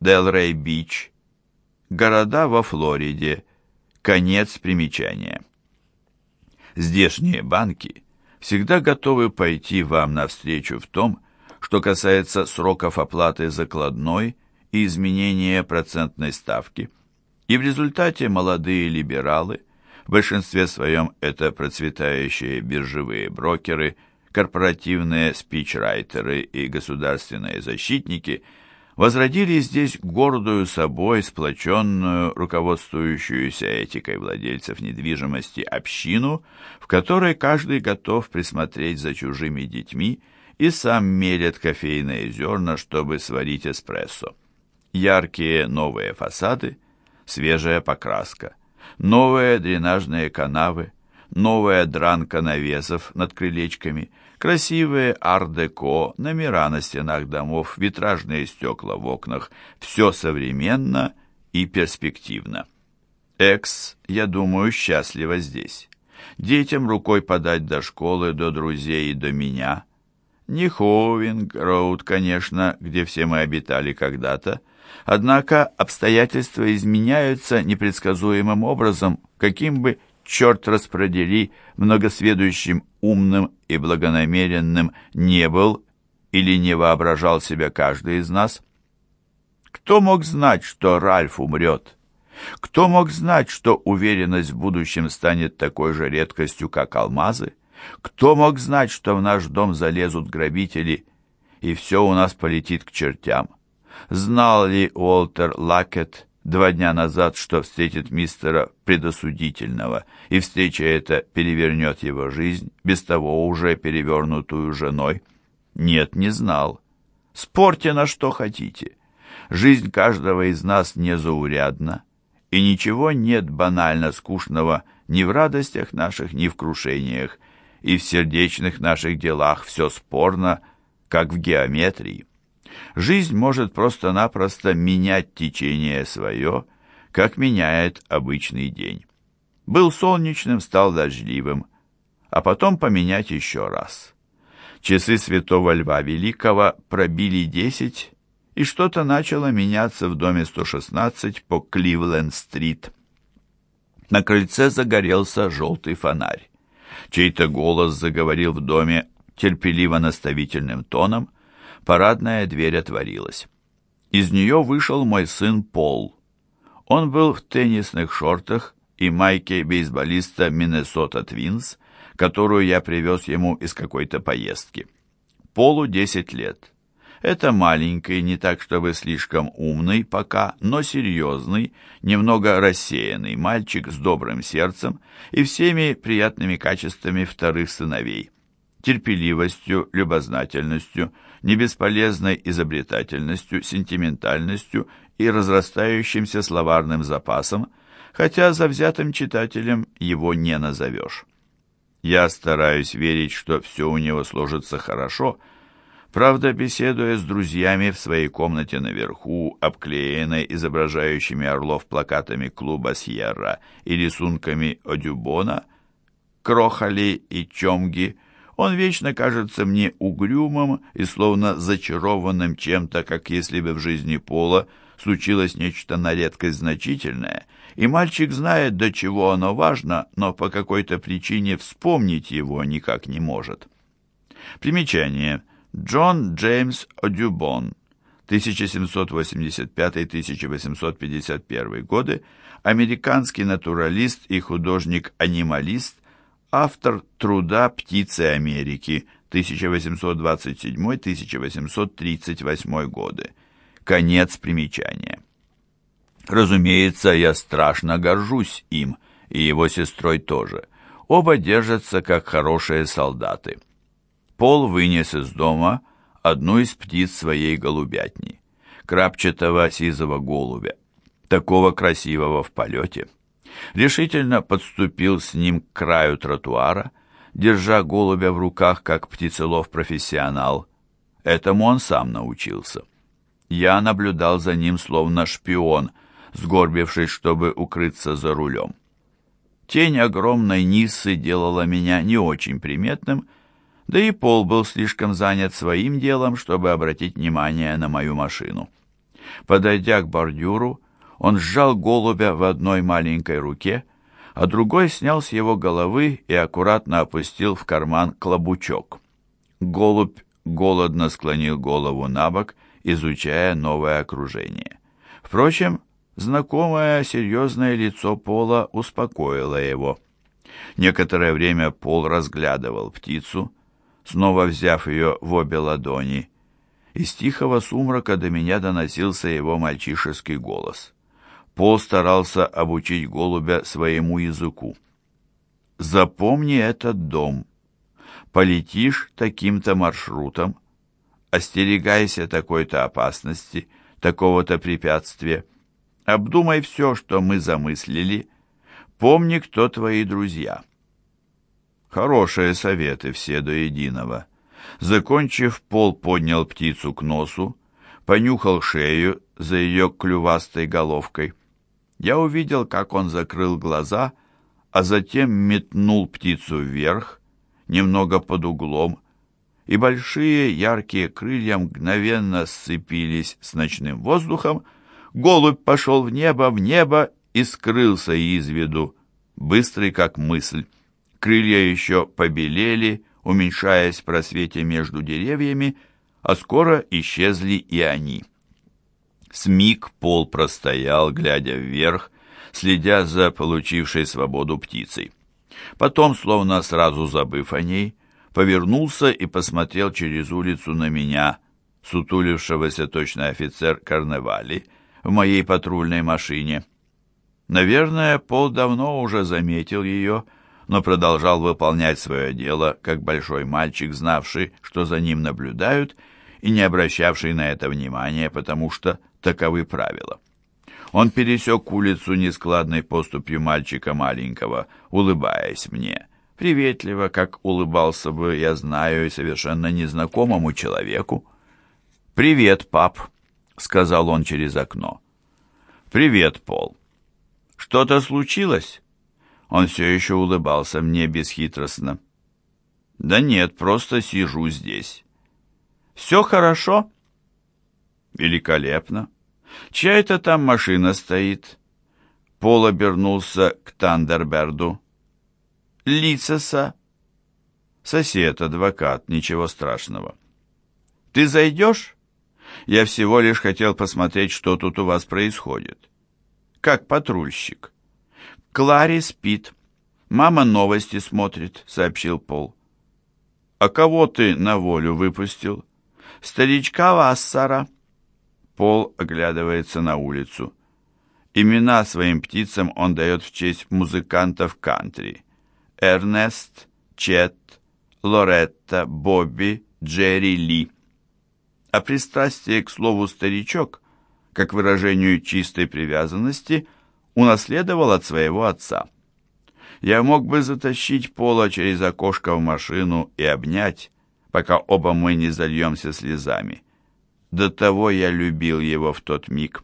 Делрей-Бич. Города во Флориде. Конец примечания. Здешние банки всегда готовы пойти вам навстречу в том, что касается сроков оплаты закладной и изменения процентной ставки. И в результате молодые либералы, в большинстве своем это процветающие биржевые брокеры, корпоративные спичрайтеры и государственные защитники – возродили здесь гордую собой, сплоченную, руководствующуюся этикой владельцев недвижимости общину, в которой каждый готов присмотреть за чужими детьми и сам мелет кофейные зерна, чтобы сварить эспрессо. Яркие новые фасады, свежая покраска, новые дренажные канавы, новая дранка навесов над крылечками, красивые ар-деко, номера на стенах домов, витражные стекла в окнах. Все современно и перспективно. Экс, я думаю, счастлива здесь. Детям рукой подать до школы, до друзей и до меня. Не Ховинг-Роуд, конечно, где все мы обитали когда-то, однако обстоятельства изменяются непредсказуемым образом, каким бы черт распредели, многосведущим, умным и благонамеренным не был или не воображал себя каждый из нас? Кто мог знать, что Ральф умрет? Кто мог знать, что уверенность в будущем станет такой же редкостью, как алмазы? Кто мог знать, что в наш дом залезут грабители, и все у нас полетит к чертям? Знал ли Уолтер Лакет, два дня назад, что встретит мистера предосудительного, и встреча эта перевернет его жизнь, без того уже перевернутую женой? Нет, не знал. Спорьте на что хотите. Жизнь каждого из нас незаурядна, и ничего нет банально скучного ни в радостях наших, ни в крушениях, и в сердечных наших делах все спорно, как в геометрии. Жизнь может просто-напросто менять течение свое, как меняет обычный день. Был солнечным, стал дождливым, а потом поменять еще раз. Часы святого Льва Великого пробили десять, и что-то начало меняться в доме 116 по Кливленд-стрит. На крыльце загорелся желтый фонарь. Чей-то голос заговорил в доме терпеливо-наставительным тоном, парадная дверь отворилась. Из нее вышел мой сын Пол. Он был в теннисных шортах и майке бейсболиста Миннесота Твинс, которую я привез ему из какой-то поездки. Полу 10 лет. Это маленький, не так чтобы слишком умный пока, но серьезный, немного рассеянный мальчик с добрым сердцем и всеми приятными качествами вторых сыновей. Терпеливостью, любознательностью, небесполезной изобретательностью, сентиментальностью и разрастающимся словарным запасом, хотя завзятым читателем его не назовешь. Я стараюсь верить, что все у него сложится хорошо, правда, беседуя с друзьями в своей комнате наверху, обклеенной изображающими орлов плакатами клуба «Сьерра» и рисунками Одюбона, Крохали и Чомги – он вечно кажется мне угрюмым и словно зачарованным чем-то, как если бы в жизни Пола случилось нечто на редкость значительное, и мальчик знает, до чего оно важно, но по какой-то причине вспомнить его никак не может. Примечание. Джон Джеймс Одюбон, 1785-1851 годы, американский натуралист и художник-анималист, автор труда «Птицы Америки» 1827-1838 годы. Конец примечания. Разумеется, я страшно горжусь им, и его сестрой тоже. Оба держатся, как хорошие солдаты. Пол вынес из дома одну из птиц своей голубятни, крапчатого сизого голубя, такого красивого в полете решительно подступил с ним к краю тротуара, держа голубя в руках, как птицелов-профессионал. Этому он сам научился. Я наблюдал за ним словно шпион, сгорбившись, чтобы укрыться за рулем. Тень огромной Ниссы делала меня не очень приметным, да и Пол был слишком занят своим делом, чтобы обратить внимание на мою машину. Подойдя к бордюру, он сжал голубя в одной маленькой руке, а другой снял с его головы и аккуратно опустил в карман клобучок. Голубь голодно склонил голову на бок, изучая новое окружение. Впрочем, знакомое серьезное лицо Пола успокоило его. Некоторое время Пол разглядывал птицу, снова взяв ее в обе ладони. Из тихого сумрака до меня доносился его мальчишеский голос. Пол старался обучить голубя своему языку. «Запомни этот дом. Полетишь таким-то маршрутом. Остерегайся такой-то опасности, такого-то препятствия. Обдумай все, что мы замыслили. Помни, кто твои друзья». Хорошие советы все до единого. Закончив, Пол поднял птицу к носу, понюхал шею за ее клювастой головкой. Я увидел, как он закрыл глаза, а затем метнул птицу вверх, немного под углом, и большие яркие крылья мгновенно сцепились с ночным воздухом, голубь пошел в небо, в небо и скрылся из виду, быстрый как мысль. Крылья еще побелели, уменьшаясь в просвете между деревьями, а скоро исчезли и они. Смиг пол простоял, глядя вверх, следя за получившей свободу птицей. Потом, словно сразу забыв о ней, повернулся и посмотрел через улицу на меня, сутулившегося точно офицер карнавали, в моей патрульной машине. Наверное, Пол давно уже заметил ее, — но продолжал выполнять свое дело, как большой мальчик, знавший, что за ним наблюдают, и не обращавший на это внимания, потому что таковы правила. Он пересек улицу нескладной поступью мальчика маленького, улыбаясь мне. Приветливо, как улыбался бы, я знаю, и совершенно незнакомому человеку. «Привет, пап», — сказал он через окно. «Привет, Пол. Что-то случилось?» Он все еще улыбался мне бесхитростно. «Да нет, просто сижу здесь». «Все хорошо?» «Великолепно. Чья это там машина стоит?» Пол обернулся к Тандерберду. «Лицеса». «Сосед, адвокат, ничего страшного». «Ты зайдешь?» «Я всего лишь хотел посмотреть, что тут у вас происходит». «Как патрульщик». Клари спит. Мама новости смотрит, сообщил Пол. А кого ты на волю выпустил? Старичка Вассара. Пол оглядывается на улицу. Имена своим птицам он дает в честь музыкантов кантри. Эрнест, Чет, Лоретта, Бобби, Джерри Ли. А пристрастие к слову «старичок», как выражению чистой привязанности – унаследовал от своего отца. Я мог бы затащить Пола через окошко в машину и обнять, пока оба мы не зальемся слезами. До того я любил его в тот миг.